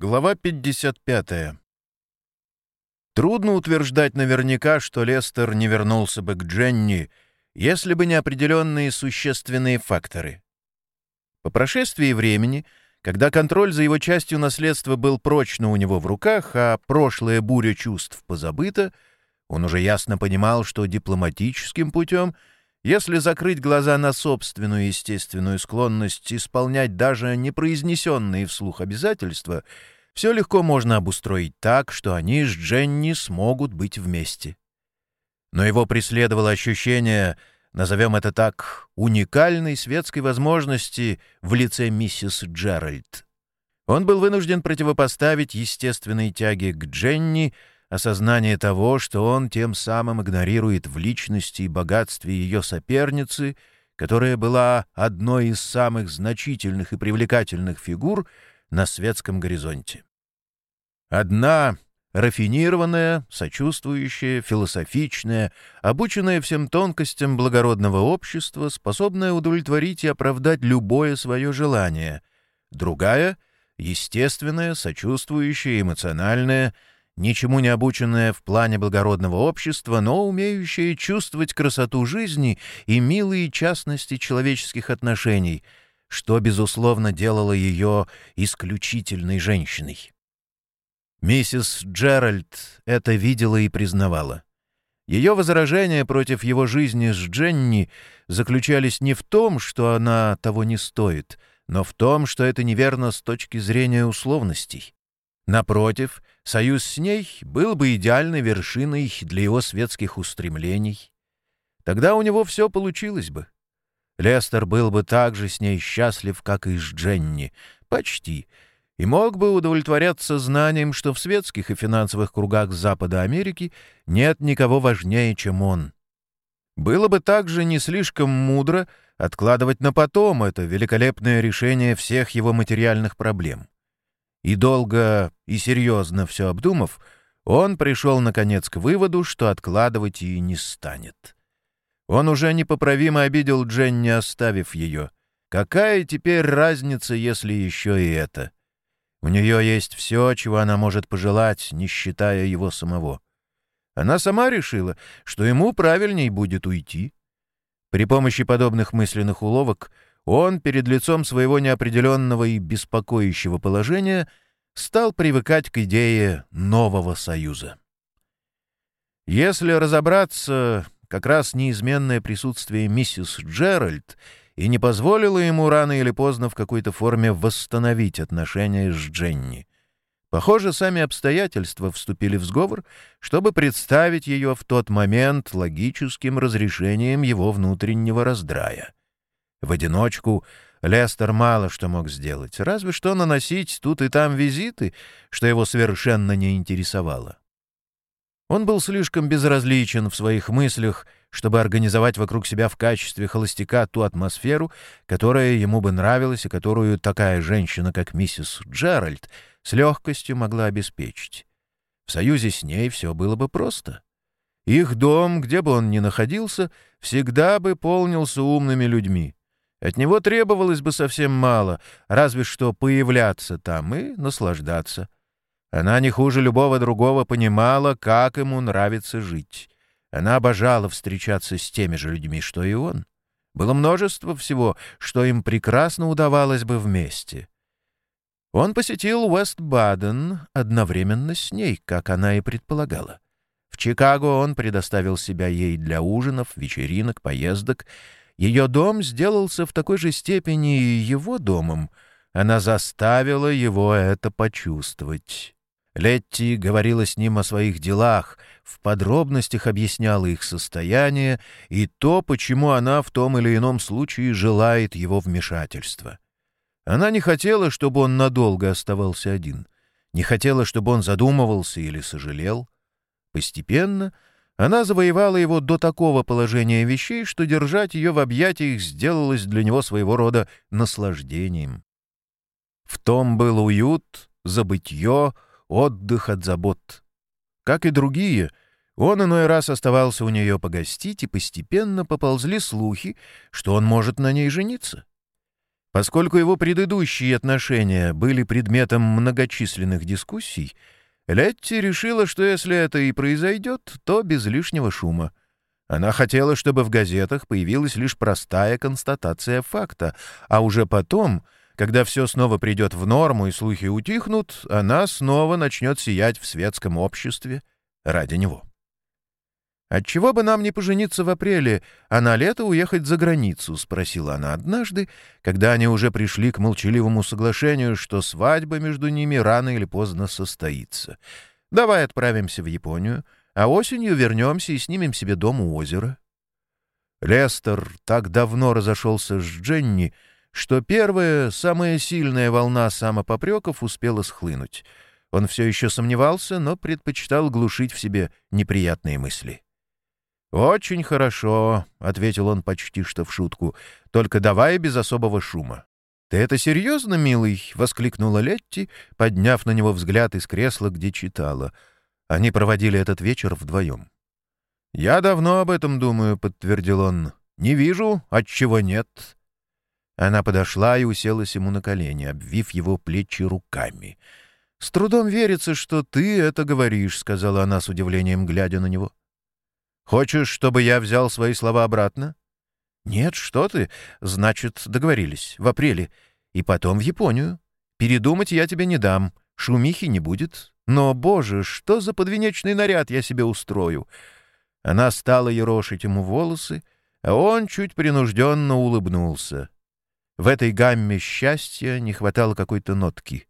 Глава 55. Трудно утверждать наверняка, что Лестер не вернулся бы к Дженни, если бы не определенные существенные факторы. По прошествии времени, когда контроль за его частью наследства был прочно у него в руках, а прошлая буря чувств позабыта, он уже ясно понимал, что дипломатическим путем — если закрыть глаза на собственную естественную склонность исполнять даже непроизнесенные вслух обязательства, все легко можно обустроить так, что они с Дженни смогут быть вместе. Но его преследовало ощущение, назовем это так, уникальной светской возможности в лице миссис Джеральд. Он был вынужден противопоставить естественной тяге к Дженни — осознание того, что он тем самым игнорирует в личности и богатстве ее соперницы, которая была одной из самых значительных и привлекательных фигур на светском горизонте. Одна рафинированная, сочувствующая, философичная, обученная всем тонкостям благородного общества, способная удовлетворить и оправдать любое свое желание. Другая — естественная, сочувствующая, эмоциональная, ничему не обученная в плане благородного общества, но умеющая чувствовать красоту жизни и милые частности человеческих отношений, что, безусловно, делало ее исключительной женщиной. Миссис Джеральд это видела и признавала. Ее возражения против его жизни с Дженни заключались не в том, что она того не стоит, но в том, что это неверно с точки зрения условностей. Напротив, союз с ней был бы идеальной вершиной для его светских устремлений. Тогда у него все получилось бы. Лестер был бы так же с ней счастлив, как и с Дженни. Почти. И мог бы удовлетворяться знанием, что в светских и финансовых кругах Запада Америки нет никого важнее, чем он. Было бы также не слишком мудро откладывать на потом это великолепное решение всех его материальных проблем. И долго и серьезно все обдумав, он пришел, наконец, к выводу, что откладывать и не станет. Он уже непоправимо обидел Дженни, оставив ее. Какая теперь разница, если еще и это? У нее есть все, чего она может пожелать, не считая его самого. Она сама решила, что ему правильней будет уйти. При помощи подобных мысленных уловок — он перед лицом своего неопределенного и беспокоящего положения стал привыкать к идее нового союза. Если разобраться, как раз неизменное присутствие миссис Джеральд и не позволило ему рано или поздно в какой-то форме восстановить отношения с Дженни. Похоже, сами обстоятельства вступили в сговор, чтобы представить ее в тот момент логическим разрешением его внутреннего раздрая. В одиночку Лестер мало что мог сделать, разве что наносить тут и там визиты, что его совершенно не интересовало. Он был слишком безразличен в своих мыслях, чтобы организовать вокруг себя в качестве холостяка ту атмосферу, которая ему бы нравилась и которую такая женщина, как миссис Джеральд, с легкостью могла обеспечить. В союзе с ней все было бы просто. Их дом, где бы он ни находился, всегда бы полнился умными людьми — от него требовалось бы совсем мало, разве что появляться там и наслаждаться. Она не хуже любого другого понимала, как ему нравится жить. Она обожала встречаться с теми же людьми, что и он. Было множество всего, что им прекрасно удавалось бы вместе. Он посетил Уэст-Баден одновременно с ней, как она и предполагала. В Чикаго он предоставил себя ей для ужинов, вечеринок, поездок — ее дом сделался в такой же степени его домом. Она заставила его это почувствовать. Летти говорила с ним о своих делах, в подробностях объясняла их состояние и то, почему она в том или ином случае желает его вмешательства. Она не хотела, чтобы он надолго оставался один, не хотела, чтобы он задумывался или сожалел. Постепенно — она завоевала его до такого положения вещей, что держать ее в объятиях сделалось для него своего рода наслаждением. В том был уют, забытье, отдых от забот. Как и другие, он иной раз оставался у нее погостить, и постепенно поползли слухи, что он может на ней жениться. Поскольку его предыдущие отношения были предметом многочисленных дискуссий, Летти решила, что если это и произойдет, то без лишнего шума. Она хотела, чтобы в газетах появилась лишь простая констатация факта, а уже потом, когда все снова придет в норму и слухи утихнут, она снова начнет сиять в светском обществе ради него. «Отчего бы нам не пожениться в апреле, а на лето уехать за границу?» — спросила она однажды, когда они уже пришли к молчаливому соглашению, что свадьба между ними рано или поздно состоится. «Давай отправимся в Японию, а осенью вернемся и снимем себе дом у озера». Лестер так давно разошелся с Дженни, что первая, самая сильная волна самопопреков успела схлынуть. Он все еще сомневался, но предпочитал глушить в себе неприятные мысли. «Очень хорошо», — ответил он почти что в шутку, — «только давай без особого шума». «Ты это серьезно, милый?» — воскликнула Летти, подняв на него взгляд из кресла, где читала. Они проводили этот вечер вдвоем. «Я давно об этом думаю», — подтвердил он. «Не вижу, отчего нет». Она подошла и уселась ему на колени, обвив его плечи руками. «С трудом верится, что ты это говоришь», — сказала она с удивлением, глядя на него. Хочешь, чтобы я взял свои слова обратно? Нет, что ты. Значит, договорились. В апреле. И потом в Японию. Передумать я тебе не дам. Шумихи не будет. Но, боже, что за подвенечный наряд я себе устрою? Она стала ерошить ему волосы, а он чуть принужденно улыбнулся. В этой гамме счастья не хватало какой-то нотки.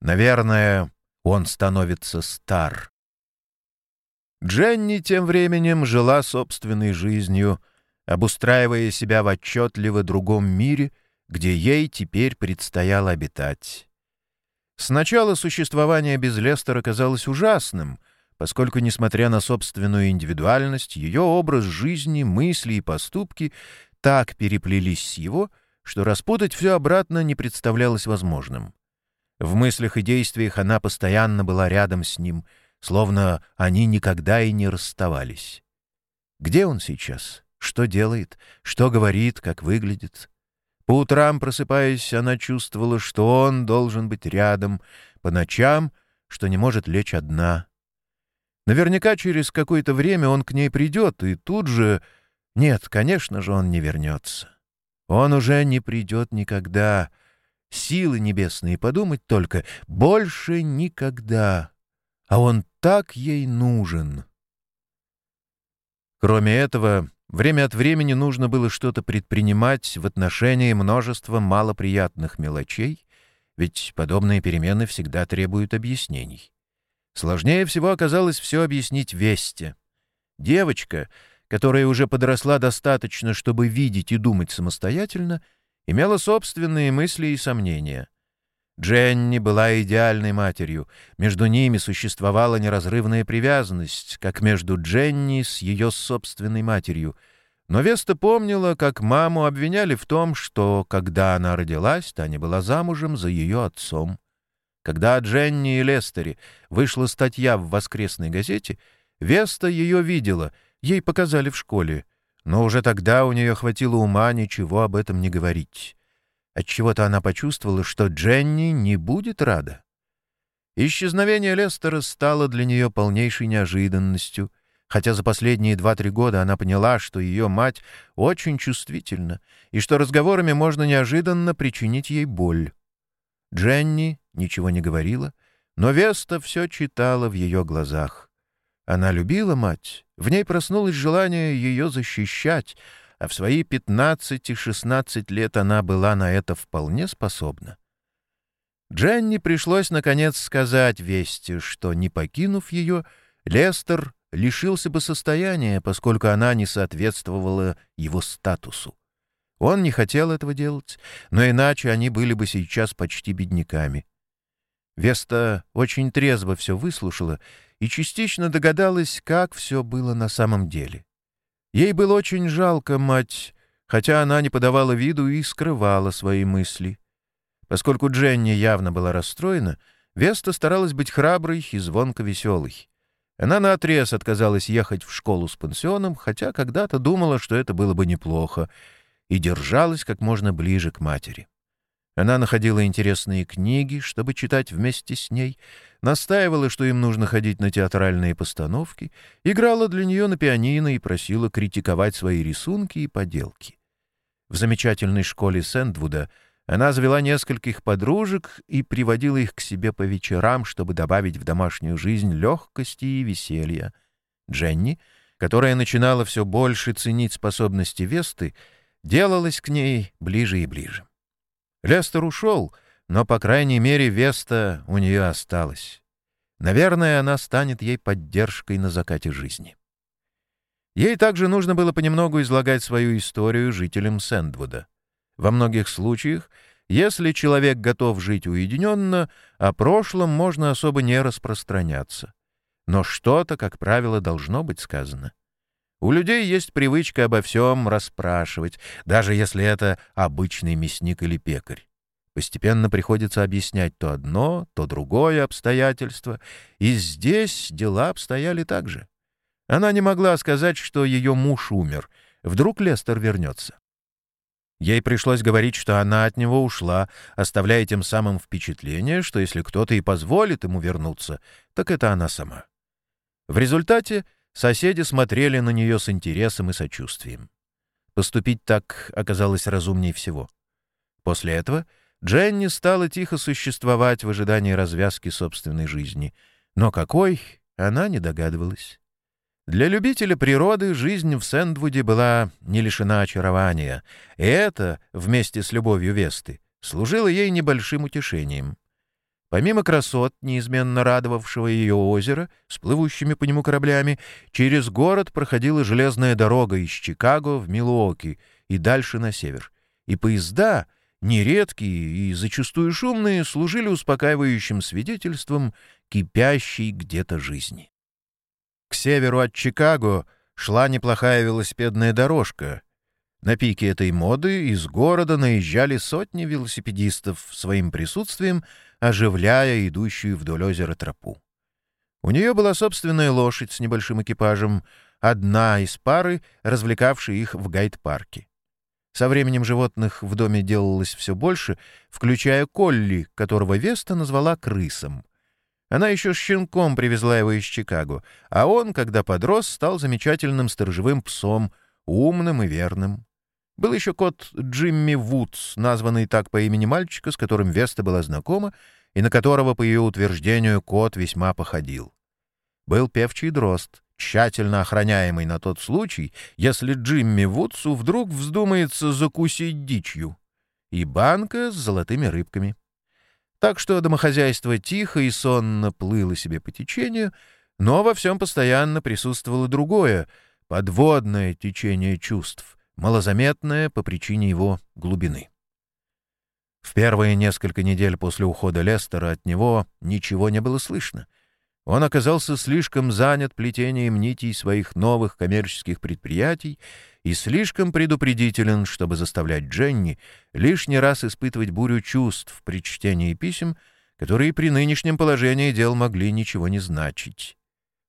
Наверное, он становится стар. Дженни тем временем жила собственной жизнью, обустраивая себя в отчетливо другом мире, где ей теперь предстояло обитать. Сначала существование без Лестера казалось ужасным, поскольку, несмотря на собственную индивидуальность, ее образ жизни, мысли и поступки так переплелись с его, что распутать все обратно не представлялось возможным. В мыслях и действиях она постоянно была рядом с ним — словно они никогда и не расставались. Где он сейчас? Что делает? Что говорит? Как выглядит? По утрам, просыпаясь, она чувствовала, что он должен быть рядом, по ночам, что не может лечь одна. Наверняка через какое-то время он к ней придет, и тут же... Нет, конечно же, он не вернется. Он уже не придет никогда. Силы небесные, подумать только, больше никогда а он так ей нужен. Кроме этого, время от времени нужно было что-то предпринимать в отношении множества малоприятных мелочей, ведь подобные перемены всегда требуют объяснений. Сложнее всего оказалось все объяснить Весте. Девочка, которая уже подросла достаточно, чтобы видеть и думать самостоятельно, имела собственные мысли и сомнения — Дженни была идеальной матерью. Между ними существовала неразрывная привязанность, как между Дженни с ее собственной матерью. Но Веста помнила, как маму обвиняли в том, что, когда она родилась, Таня была замужем за ее отцом. Когда о Дженни и Лестере вышла статья в воскресной газете, Веста ее видела, ей показали в школе. Но уже тогда у нее хватило ума ничего об этом не говорить. Отчего-то она почувствовала, что Дженни не будет рада. Исчезновение Лестера стало для нее полнейшей неожиданностью, хотя за последние два-три года она поняла, что ее мать очень чувствительна и что разговорами можно неожиданно причинить ей боль. Дженни ничего не говорила, но Веста все читала в ее глазах. Она любила мать, в ней проснулось желание ее защищать, а в свои 15-16 лет она была на это вполне способна. Дженни пришлось, наконец, сказать Вести, что, не покинув ее, Лестер лишился бы состояния, поскольку она не соответствовала его статусу. Он не хотел этого делать, но иначе они были бы сейчас почти бедняками. Веста очень трезво все выслушала и частично догадалась, как все было на самом деле. Ей было очень жалко мать, хотя она не подавала виду и скрывала свои мысли. Поскольку Дженни явно была расстроена, Веста старалась быть храброй и звонко веселой. Она наотрез отказалась ехать в школу с пансионом, хотя когда-то думала, что это было бы неплохо, и держалась как можно ближе к матери. Она находила интересные книги, чтобы читать вместе с ней, настаивала, что им нужно ходить на театральные постановки, играла для нее на пианино и просила критиковать свои рисунки и поделки. В замечательной школе Сэндвуда она завела нескольких подружек и приводила их к себе по вечерам, чтобы добавить в домашнюю жизнь легкости и веселья. Дженни, которая начинала все больше ценить способности Весты, делалась к ней ближе и ближе. Лестер ушел, но, по крайней мере, Веста у нее осталась. Наверное, она станет ей поддержкой на закате жизни. Ей также нужно было понемногу излагать свою историю жителям Сэндвуда. Во многих случаях, если человек готов жить уединенно, о прошлом можно особо не распространяться. Но что-то, как правило, должно быть сказано. У людей есть привычка обо всем расспрашивать, даже если это обычный мясник или пекарь. Постепенно приходится объяснять то одно, то другое обстоятельство, и здесь дела обстояли так же. Она не могла сказать, что ее муж умер. Вдруг Лестер вернется. Ей пришлось говорить, что она от него ушла, оставляя тем самым впечатление, что если кто-то и позволит ему вернуться, так это она сама. В результате Соседи смотрели на нее с интересом и сочувствием. Поступить так оказалось разумнее всего. После этого Дженни стала тихо существовать в ожидании развязки собственной жизни. Но какой, она не догадывалась. Для любителя природы жизнь в Сэндвуде была не лишена очарования, и это, вместе с любовью Весты, служило ей небольшим утешением. Помимо красот, неизменно радовавшего ее озера с плывущими по нему кораблями, через город проходила железная дорога из Чикаго в Милуоки и дальше на север. И поезда, нередкие и зачастую шумные, служили успокаивающим свидетельством кипящей где-то жизни. К северу от Чикаго шла неплохая велосипедная дорожка. На пике этой моды из города наезжали сотни велосипедистов своим присутствием — оживляя идущую вдоль озера тропу. У нее была собственная лошадь с небольшим экипажем, одна из пары, развлекавшей их в гайд-парке. Со временем животных в доме делалось все больше, включая Колли, которого Веста назвала крысом. Она еще щенком привезла его из Чикаго, а он, когда подрос, стал замечательным сторожевым псом, умным и верным. Был еще кот Джимми Вудс, названный так по имени мальчика, с которым Веста была знакома, и на которого, по ее утверждению, кот весьма походил. Был певчий дрозд, тщательно охраняемый на тот случай, если Джимми Вудсу вдруг вздумается закусить дичью, и банка с золотыми рыбками. Так что домохозяйство тихо и сонно плыло себе по течению, но во всем постоянно присутствовало другое, подводное течение чувств — малозаметное по причине его глубины. В первые несколько недель после ухода Лестера от него ничего не было слышно. Он оказался слишком занят плетением нитей своих новых коммерческих предприятий и слишком предупредителен, чтобы заставлять Дженни лишний раз испытывать бурю чувств при чтении писем, которые при нынешнем положении дел могли ничего не значить.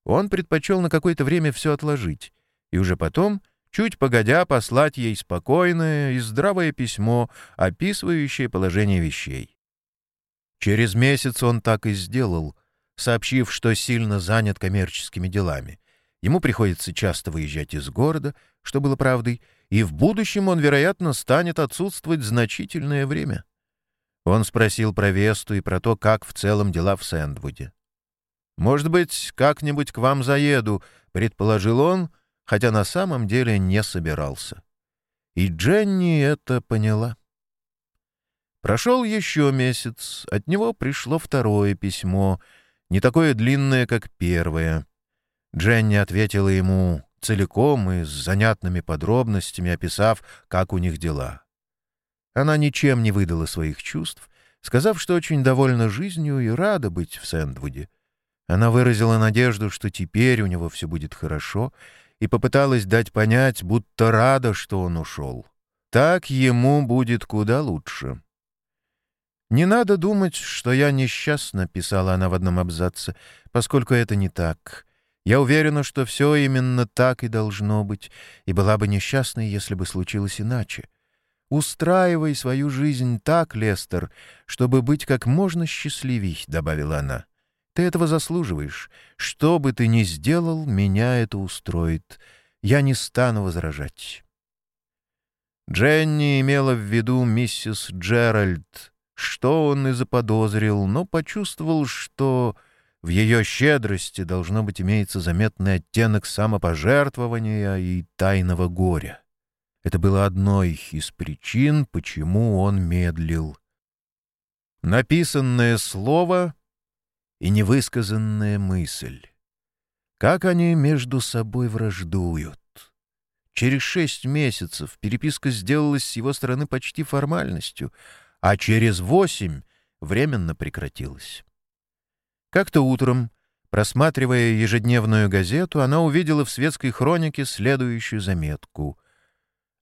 Он предпочел на какое-то время все отложить, и уже потом — чуть погодя послать ей спокойное и здравое письмо, описывающее положение вещей. Через месяц он так и сделал, сообщив, что сильно занят коммерческими делами. Ему приходится часто выезжать из города, что было правдой, и в будущем он, вероятно, станет отсутствовать значительное время. Он спросил про Весту и про то, как в целом дела в Сэндвуде. «Может быть, как-нибудь к вам заеду», — предположил он, — хотя на самом деле не собирался. И Дженни это поняла. Прошел еще месяц, от него пришло второе письмо, не такое длинное, как первое. Дженни ответила ему целиком и с занятными подробностями, описав, как у них дела. Она ничем не выдала своих чувств, сказав, что очень довольна жизнью и рада быть в Сэндвуде. Она выразила надежду, что теперь у него все будет хорошо — и попыталась дать понять, будто рада, что он ушел. Так ему будет куда лучше. «Не надо думать, что я несчастна», — писала она в одном абзаце, «поскольку это не так. Я уверена, что все именно так и должно быть, и была бы несчастной, если бы случилось иначе. «Устраивай свою жизнь так, Лестер, чтобы быть как можно счастливей», — добавила она. «Ты этого заслуживаешь. Что бы ты ни сделал, меня это устроит. Я не стану возражать». Дженни имела в виду миссис Джеральд. Что он и заподозрил, но почувствовал, что в ее щедрости должно быть имеется заметный оттенок самопожертвования и тайного горя. Это было одной из причин, почему он медлил. Написанное слово и невысказанная мысль. Как они между собой враждуют. Через шесть месяцев переписка сделалась с его стороны почти формальностью, а через восемь временно прекратилась. Как-то утром, просматривая ежедневную газету, она увидела в светской хронике следующую заметку.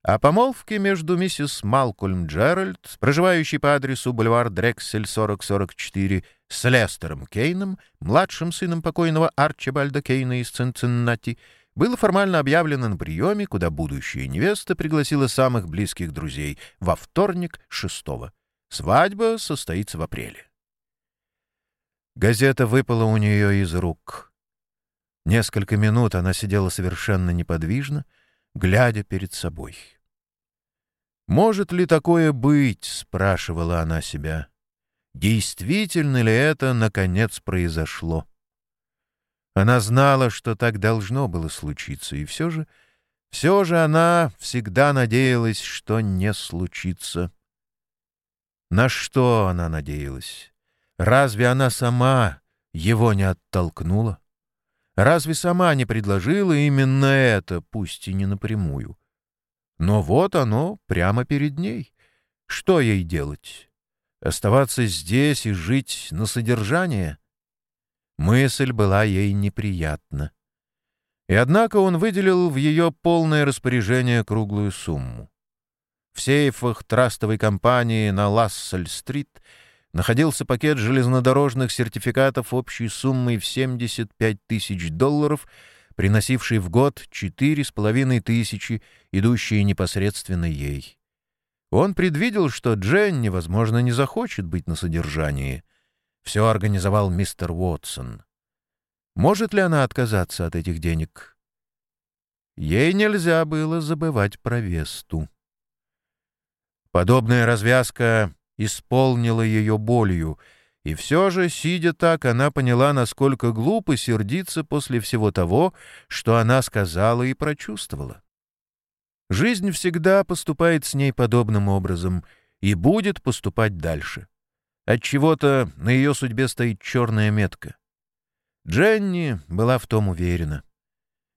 О помолвке между миссис Малкольм Джеральд, проживающей по адресу бульвар Дрексель 4044, с Лестером Кейном, младшим сыном покойного Арчибальда Кейна из Цинциннати, было формально объявлено на приеме, куда будущая невеста пригласила самых близких друзей во вторник 6 -го. Свадьба состоится в апреле. Газета выпала у нее из рук. Несколько минут она сидела совершенно неподвижно, глядя перед собой. «Может ли такое быть?» — спрашивала она себя. «Действительно ли это, наконец, произошло?» Она знала, что так должно было случиться, и все же, все же она всегда надеялась, что не случится. На что она надеялась? Разве она сама его не оттолкнула? Разве сама не предложила именно это, пусть и не напрямую? Но вот оно прямо перед ней. Что ей делать? Оставаться здесь и жить на содержание? Мысль была ей неприятна. И однако он выделил в ее полное распоряжение круглую сумму. В сейфах трастовой компании на Лассель-стрит — находился пакет железнодорожных сертификатов общей суммой в 75 тысяч долларов, приносивший в год четыре с половиной тысячи, идущие непосредственно ей. Он предвидел, что Дженни, возможно, не захочет быть на содержании. Все организовал мистер Уотсон. Может ли она отказаться от этих денег? Ей нельзя было забывать про Весту. Подобная развязка исполнила ее болью, и все же, сидя так, она поняла, насколько глупо сердиться после всего того, что она сказала и прочувствовала. Жизнь всегда поступает с ней подобным образом и будет поступать дальше. От чего-то на ее судьбе стоит черная метка. Дженни была в том уверена.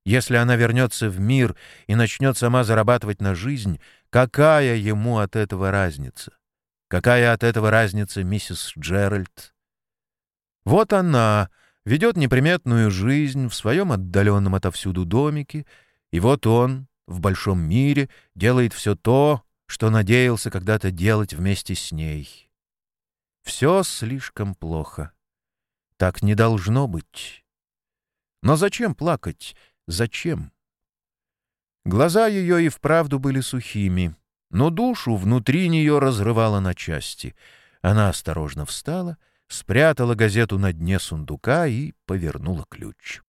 Если она вернется в мир и начнет сама зарабатывать на жизнь, какая ему от этого разница? Какая от этого разница миссис Джеральд? Вот она ведет неприметную жизнь в своем отдаленном отовсюду домике, и вот он в большом мире делает все то, что надеялся когда-то делать вместе с ней. Все слишком плохо. Так не должно быть. Но зачем плакать? Зачем? Глаза ее и вправду были сухими но душу внутри нее разрывало на части. Она осторожно встала, спрятала газету на дне сундука и повернула ключ.